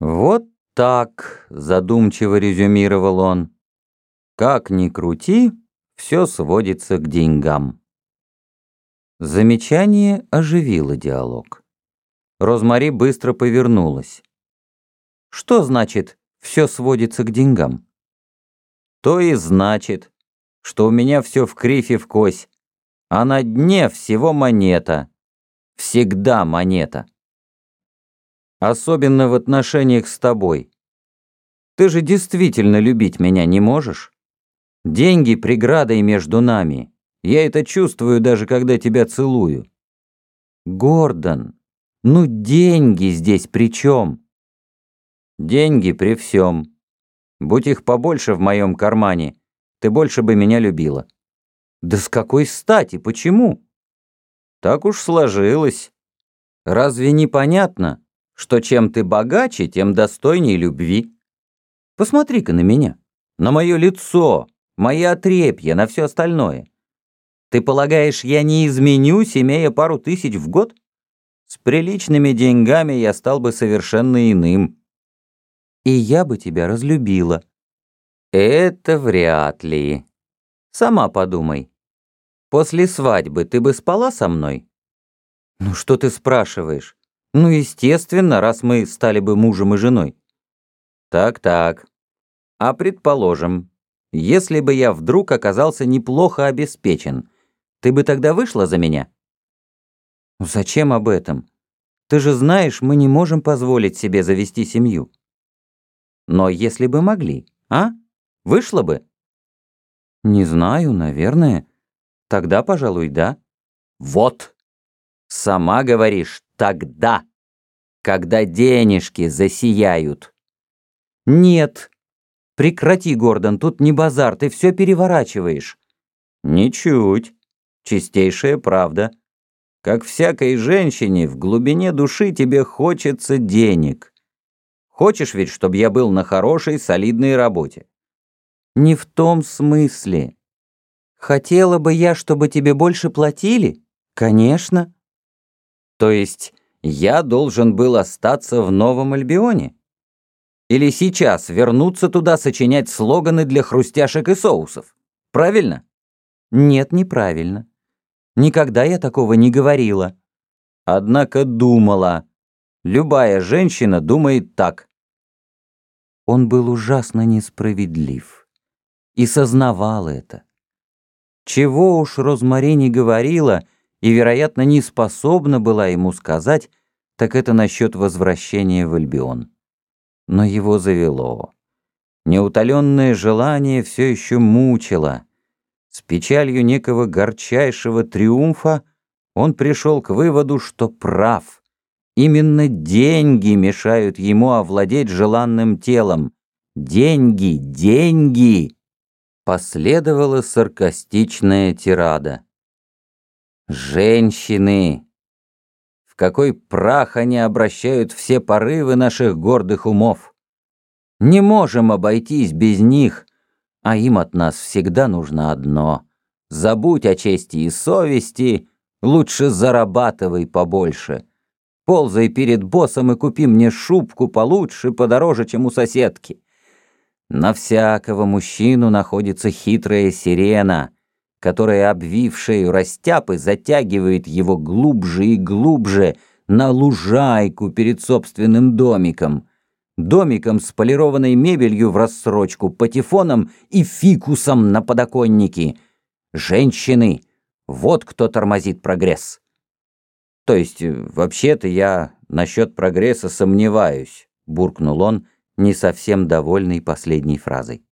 «Вот так», — задумчиво резюмировал он. «Как ни крути, все сводится к деньгам». Замечание оживило диалог. Розмари быстро повернулась. «Что значит «все сводится к деньгам»?» «То и значит, что у меня все в крифе в кось, а на дне всего монета. Всегда монета» особенно в отношениях с тобой. Ты же действительно любить меня не можешь? Деньги преградой между нами. Я это чувствую даже когда тебя целую. Гордон, ну деньги здесь при чем? Деньги при всем. Будь их побольше в моем кармане, ты больше бы меня любила. Да с какой стати, почему? Так уж сложилось. Разве не понятно? Что чем ты богаче, тем достойней любви. Посмотри-ка на меня, на мое лицо, мои отрепья, на все остальное. Ты полагаешь, я не изменюсь, имея пару тысяч в год? С приличными деньгами я стал бы совершенно иным. И я бы тебя разлюбила. Это вряд ли. Сама подумай. После свадьбы ты бы спала со мной? Ну что ты спрашиваешь? Ну, естественно, раз мы стали бы мужем и женой. Так-так. А предположим, если бы я вдруг оказался неплохо обеспечен, ты бы тогда вышла за меня? Ну, зачем об этом? Ты же знаешь, мы не можем позволить себе завести семью. Но если бы могли, а? Вышла бы? Не знаю, наверное. Тогда, пожалуй, да. Вот. Сама говоришь, Тогда, когда денежки засияют. Нет. Прекрати, Гордон, тут не базар, ты все переворачиваешь. Ничуть. Чистейшая правда. Как всякой женщине, в глубине души тебе хочется денег. Хочешь ведь, чтобы я был на хорошей, солидной работе? Не в том смысле. Хотела бы я, чтобы тебе больше платили? Конечно. То есть я должен был остаться в Новом Альбионе? Или сейчас вернуться туда сочинять слоганы для хрустяшек и соусов? Правильно? Нет, неправильно. Никогда я такого не говорила. Однако думала. Любая женщина думает так. Он был ужасно несправедлив. И сознавал это. Чего уж Розмари не говорила, и, вероятно, не способна была ему сказать, так это насчет возвращения в Альбион. Но его завело. Неутоленное желание все еще мучило. С печалью некого горчайшего триумфа он пришел к выводу, что прав. Именно деньги мешают ему овладеть желанным телом. Деньги, деньги! Последовала саркастичная тирада. Женщины! В какой прах они обращают все порывы наших гордых умов! Не можем обойтись без них, а им от нас всегда нужно одно. Забудь о чести и совести, лучше зарабатывай побольше. Ползай перед боссом и купи мне шубку получше, подороже, чем у соседки. На всякого мужчину находится хитрая сирена — которая, обвив шею растяпы, затягивает его глубже и глубже на лужайку перед собственным домиком. Домиком с полированной мебелью в рассрочку, патефоном и фикусом на подоконнике. Женщины, вот кто тормозит прогресс. То есть, вообще-то я насчет прогресса сомневаюсь, буркнул он, не совсем довольный последней фразой.